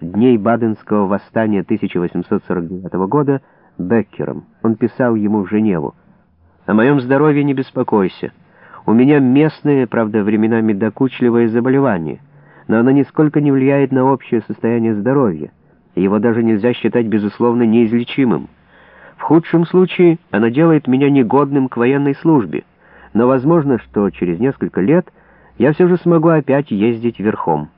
дней Баденского восстания 1849 года Беккером. Он писал ему в Женеву. «О моем здоровье не беспокойся. У меня местное, правда, временами докучливое заболевание, но оно нисколько не влияет на общее состояние здоровья. Его даже нельзя считать, безусловно, неизлечимым. В худшем случае оно делает меня негодным к военной службе, но возможно, что через несколько лет я все же смогу опять ездить верхом.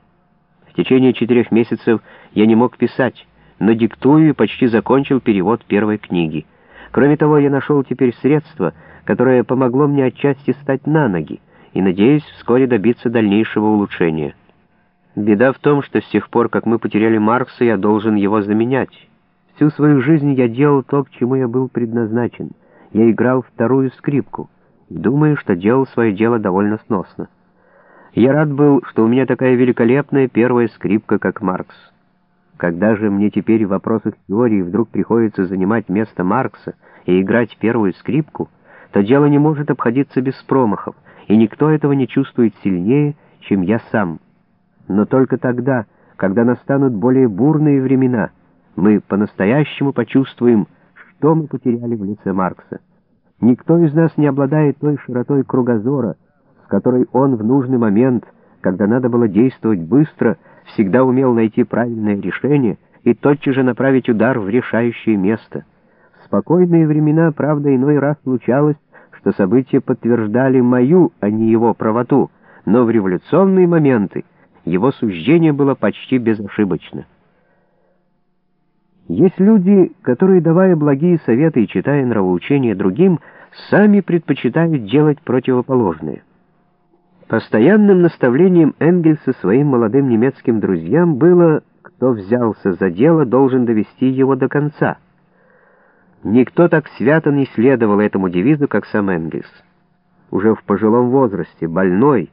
В течение четырех месяцев я не мог писать, но диктую и почти закончил перевод первой книги. Кроме того, я нашел теперь средство, которое помогло мне отчасти стать на ноги, и надеюсь вскоре добиться дальнейшего улучшения. Беда в том, что с тех пор, как мы потеряли Маркса, я должен его заменять. Всю свою жизнь я делал то, к чему я был предназначен. Я играл вторую скрипку. Думаю, что делал свое дело довольно сносно. Я рад был, что у меня такая великолепная первая скрипка, как Маркс. Когда же мне теперь в вопросах теории вдруг приходится занимать место Маркса и играть первую скрипку, то дело не может обходиться без промахов, и никто этого не чувствует сильнее, чем я сам. Но только тогда, когда настанут более бурные времена, мы по-настоящему почувствуем, что мы потеряли в лице Маркса. Никто из нас не обладает той широтой кругозора, которой он в нужный момент, когда надо было действовать быстро, всегда умел найти правильное решение и тотчас же направить удар в решающее место. В спокойные времена, правда, иной раз случалось, что события подтверждали мою, а не его правоту, но в революционные моменты его суждение было почти безошибочно. Есть люди, которые, давая благие советы и читая нравоучения другим, сами предпочитают делать противоположное. Постоянным наставлением Энгельса своим молодым немецким друзьям было «кто взялся за дело, должен довести его до конца». Никто так свято не следовал этому девизу, как сам Энгельс. Уже в пожилом возрасте, больной,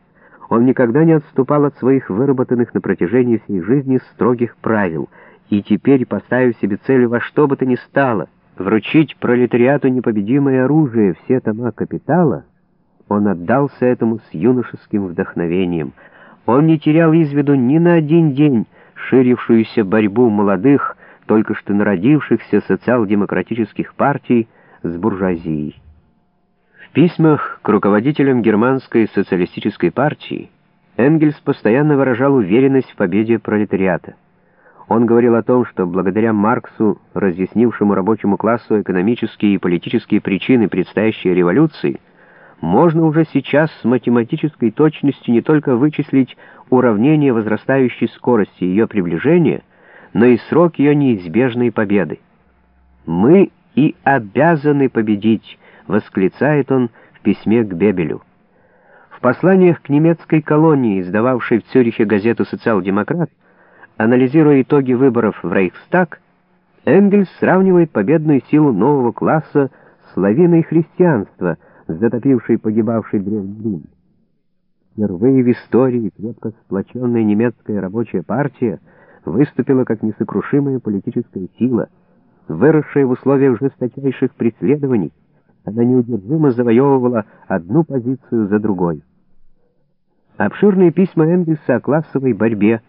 он никогда не отступал от своих выработанных на протяжении всей жизни строгих правил, и теперь, поставив себе цель во что бы то ни стало, вручить пролетариату непобедимое оружие, все тома капитала — он отдался этому с юношеским вдохновением. Он не терял из виду ни на один день ширившуюся борьбу молодых, только что народившихся социал-демократических партий с буржуазией. В письмах к руководителям германской социалистической партии Энгельс постоянно выражал уверенность в победе пролетариата. Он говорил о том, что благодаря Марксу, разъяснившему рабочему классу экономические и политические причины предстоящей революции, можно уже сейчас с математической точностью не только вычислить уравнение возрастающей скорости ее приближения, но и срок ее неизбежной победы. «Мы и обязаны победить», — восклицает он в письме к Бебелю. В посланиях к немецкой колонии, издававшей в Цюрихе газету «Социал-демократ», анализируя итоги выборов в Рейхстаг, Энгельс сравнивает победную силу нового класса с лавиной христианства — затопивший погибавший Рим. Впервые в истории крепко сплоченная немецкая рабочая партия выступила как несокрушимая политическая сила, выросшая в условиях жесточайших преследований, она неудержимо завоевывала одну позицию за другой. Обширные письма Энгельса о классовой борьбе,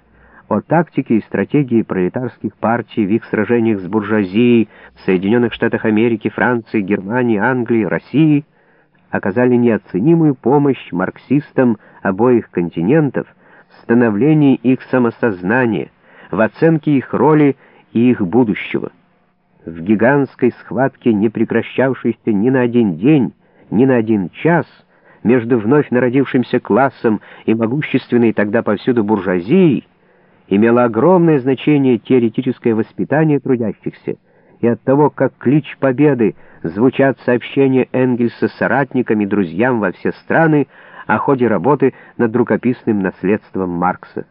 о тактике и стратегии пролетарских партий в их сражениях с буржуазией в Соединенных Штатах Америки, Франции, Германии, Англии, России — оказали неоценимую помощь марксистам обоих континентов в становлении их самосознания, в оценке их роли и их будущего. В гигантской схватке, не прекращавшейся ни на один день, ни на один час, между вновь народившимся классом и могущественной тогда повсюду буржуазией, имело огромное значение теоретическое воспитание трудящихся, и от того, как клич победы звучат сообщения Энгельса соратникам и друзьям во все страны о ходе работы над рукописным наследством Маркса.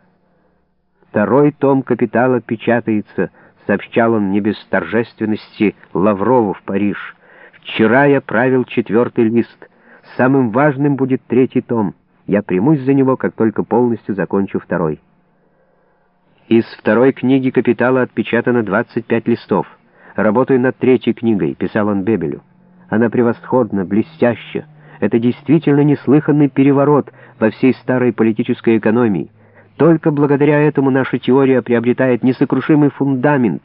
Второй том «Капитала» печатается, сообщал он не без торжественности Лаврову в Париж. «Вчера я правил четвертый лист. Самым важным будет третий том. Я примусь за него, как только полностью закончу второй». Из второй книги «Капитала» отпечатано 25 листов. Работаю над третьей книгой, писал он Бебелю. Она превосходна, блестяща. Это действительно неслыханный переворот во всей старой политической экономии. Только благодаря этому наша теория приобретает несокрушимый фундамент,